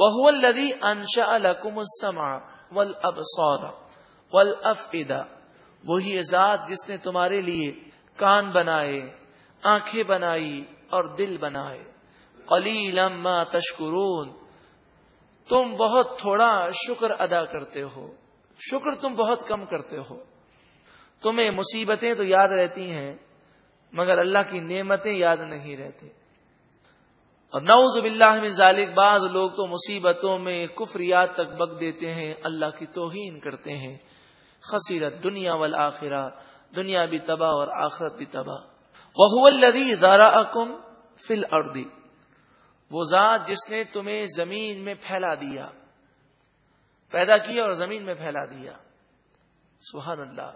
وہ الدی انشا الکم السما ول ابسور وہی ذات جس نے تمہارے لیے کان بنائے، آنکھیں بنائی اور دل بنائے. علی لما تشکرون. تم بہت تھوڑا شکر ادا کرتے ہو، شکر تم بہت کم کرتے ہو. تمہیں مصیبتیں تو یاد رہتی ہیں، مگر اللہ کی نعمتیں یاد نہیں رہتی اور نعوذ باللہ من ذالک، بعض لوگ تو مصیبتوں میں کفریات تک بک دیتے ہیں، اللہ کی توہین کرتے ہیں۔ خصیرت دنیا والآخرہ، دنیا بھی تباہ اور آخرت بھی تباہ۔ وہ الدی دارا اکم فل اردی وہ ذات جس نے تمہیں زمین میں پھیلا دیا۔ پیدا کیا اور زمین میں پھیلا دیا۔ سبحان اللہ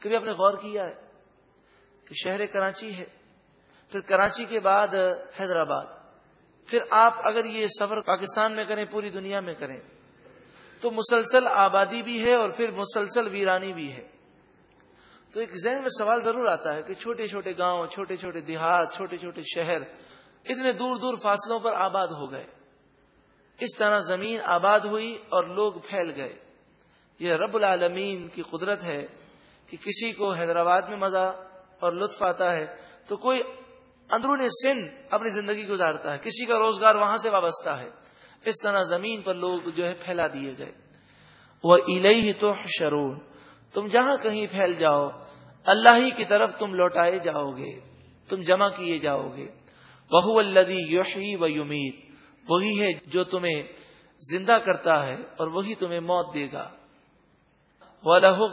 کبھی آپ نے غور کیا ہے کہ شہر کراچی ہے۔ پھر کراچی کے بعد حیدرآباد۔ پھر آپ اگر یہ سفر پاکستان میں کریں، پوری دنیا میں کریں، تو مسلسل آبادی بھی ہے اور پھر مسلسل ویرانی بھی ہے۔ تو ایک ذہن میں سوال ضرور آتا ہے کہ چھوٹے چھوٹے گاؤں، چھوٹے چھوٹے دیہات، چھوٹے چھوٹے شہر اتنے دور دور فاصلوں پر آباد ہو گئے۔ اس طرح زمین آباد ہوئی اور لوگ پھیل گئے۔ یہ رب العالمین کی قدرت ہے کہ کسی کو حیدرآباد میں مزہ اور لطف آتا ہے تو کوئی اندرون سن اپنی زندگی گزارتا ہے۔ کسی کا روزگار وہاں سے وابستہ ہے۔ اس طرح زمین پر لوگ جو ہے پھیلا دیے گئے۔ وہ الہی تو شرون تم جہاں کہیں پھیل جاؤ، اللہ ہی کی طرف تم لوٹائے جاؤ گے تم جمع کیے جاؤ گے بہو الدی یوشی و یمید وہی ہے جو تمہیں زندہ کرتا ہے اور وہی تمہیں موت دے گا۔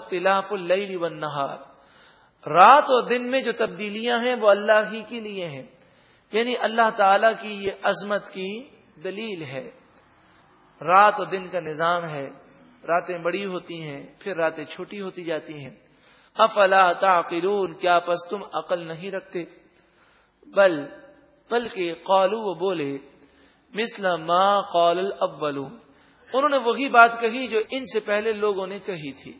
تلاف اللہ و نہار رات اور دن میں جو تبدیلیاں ہیں وہ اللہ ہی کے لیے ہیں۔ یعنی اللہ تعالی کی یہ عظمت کی دلیل ہے۔ رات اور دن کا نظام ہے۔ راتیں بڑی ہوتی ہیں، پھر راتیں چھوٹی ہوتی جاتی ہیں۔ افلا تعقلون، کیا پس تم عقل نہیں رکھتے؟ بل، بلکہ قالو وہ بولے، مثل ما قال الاول انہوں نے وہی بات کہی جو ان سے پہلے لوگوں نے کہی تھی۔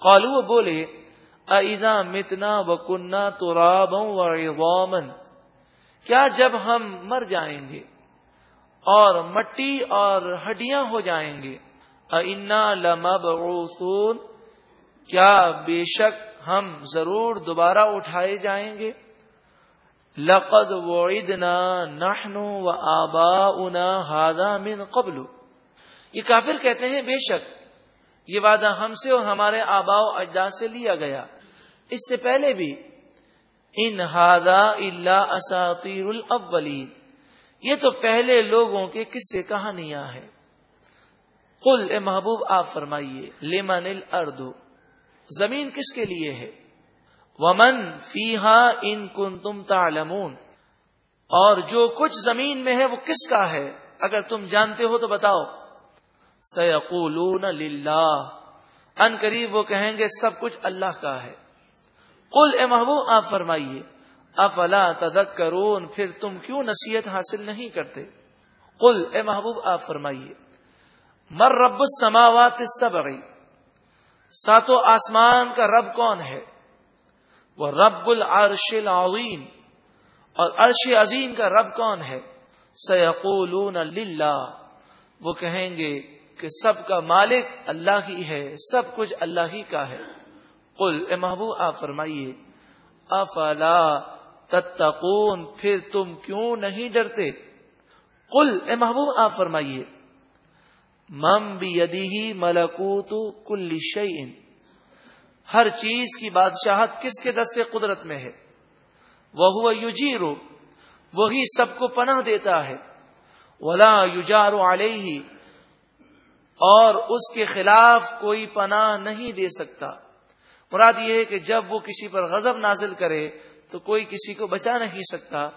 قالو وہ بولے ایزا متنا و کنہ تو رابن کیا جب ہم مر جائیں گے اور مٹی اور ہڈیاں ہو جائیں گے؟ انا لمبعوثون۔ کیا بے شک ہم ضرور دوبارہ اٹھائے جائیں گے؟ لقد وعدنا نحن و آبا من قبل۔ یہ کافر کہتے ہیں، بے شک یہ وعدہ ہم سے اور ہمارے آبا و اجداد سے لیا گیا۔ اس سے پہلے بھی، ان ہادا اللہ اساطیر الاولین یہ تو پہلے لوگوں کے کس سے کہانیاں ہیں۔ قل اے محبوب، آپ فرمائیے لیمن اردو زمین کس کے لیے ہے؟ ومن فیحا ان کن تم تالمون اور جو کچھ زمین میں ہے، وہ کس کا ہے؟ اگر تم جانتے ہو تو بتاؤ۔ سیقولون للہ۔ ان قریب وہ کہیں گے، سب کچھ اللہ کا ہے۔ قل اے محبوب، آپ فرمائیے، افلا تذکرون، پھر تم کیوں نصیحت حاصل نہیں کرتے؟ قل اے محبوب، آپ فرمائیے، مر رب السماوات السبع، ساتوں آسمان کا رب کون ہے؟ وہ رب العرش العظیم اور عرش عظیم کا رب کون ہے؟ سیقولون للہ وہ کہیں گے کہ سب کا مالک اللہ ہی ہے، سب کچھ اللہ ہی کا ہے۔ قل، اے محبوب، آپ فرمائیے، افلا تتقون، پھر تم کیوں نہیں ڈرتے؟ قل، اے محبوب، آپ فرمائیے مم بھی ملکوت کل شعین ہر چیز کی بادشاہت کس کے دستے قدرت میں ہے؟ وہ یوجیرو وہی سب کو پناہ دیتا ہے، ولا یوجار علیہ، اور اس کے خلاف کوئی پناہ نہیں دے سکتا۔ مراد یہ ہے کہ جب وہ کسی پر غضب نازل کرے تو کوئی کسی کو بچا نہیں سکتا۔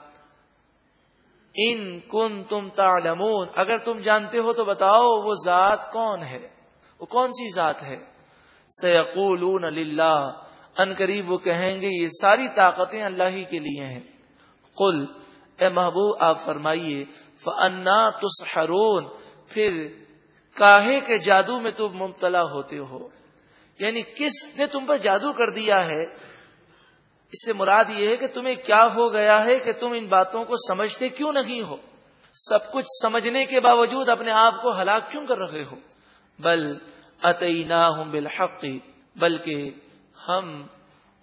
ان کن تم تعلمون، اگر تم جانتے ہو تو بتاؤ وہ ذات کون ہے؟ وہ کون سی ذات ہے؟ سیقولون للہ، ان قریب وہ کہیں گے یہ ساری طاقتیں اللہ ہی کے لیے ہیں۔ قل، اے محبوب، آپ فرمائیے فنا تسحرون، پھر کاہے کے جادو میں تم مبتلا ہوتے ہو۔ یعنی کس نے تم پر جادو کر دیا ہے؟ اس سے مراد یہ ہے کہ تمہیں کیا ہو گیا ہے کہ تم ان باتوں کو سمجھتے کیوں نہیں ہو؟ سب کچھ سمجھنے کے باوجود اپنے آپ کو ہلاک کیوں کر رہے ہو؟ بل اتنا ہوں بالحق، بلکہ ہم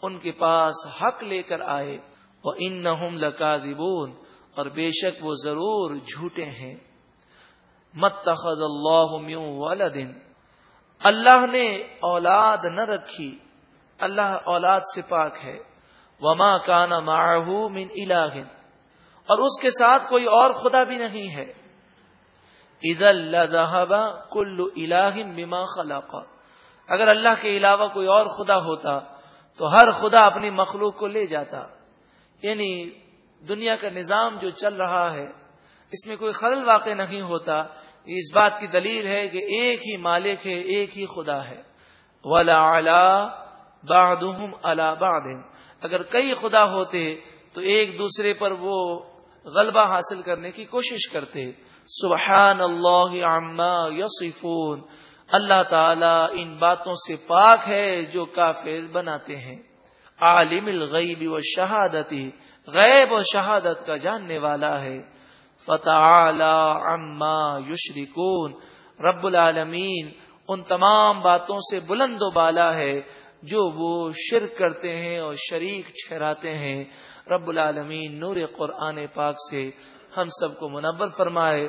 ان کے پاس حق لے کر آئے وہ ان نہ اور بے شک وہ ضرور جھوٹے ہیں۔ متخذ اللہ ولدن اللہ نے اولاد نہ رکھی، اللہ اولاد سے پاک ہے۔ وما کانا معه من الہ اور اس کے ساتھ کوئی اور خدا بھی نہیں ہے۔ کل الہ بما خلق۔ اگر اللہ کے علاوہ کوئی اور خدا ہوتا، تو ہر خدا اپنی مخلوق کو لے جاتا۔ یعنی دنیا کا نظام جو چل رہا ہے اس میں کوئی خلل واقع نہیں ہوتا، اس بات کی دلیل ہے کہ ایک ہی مالک ہے، ایک ہی خدا ہے۔ ولا بعد۔ اگر کئی خدا ہوتے تو ایک دوسرے پر وہ غلبہ حاصل کرنے کی کوشش کرتے۔ سبحان اللہ عما یصفون۔ اللہ تعالی ان باتوں سے پاک ہے جو کافر بناتے ہیں۔ عالم الغیب و شہادتی غیب و شہادت کا جاننے والا ہے۔ فتح عما یشرکون۔ رب العالمین ان تمام باتوں سے بلند و بالا ہے جو وہ شرک کرتے ہیں اور شریک ٹھہراتے ہیں۔ رب العالمین نور قرآن پاک سے ہم سب کو منور فرمائے۔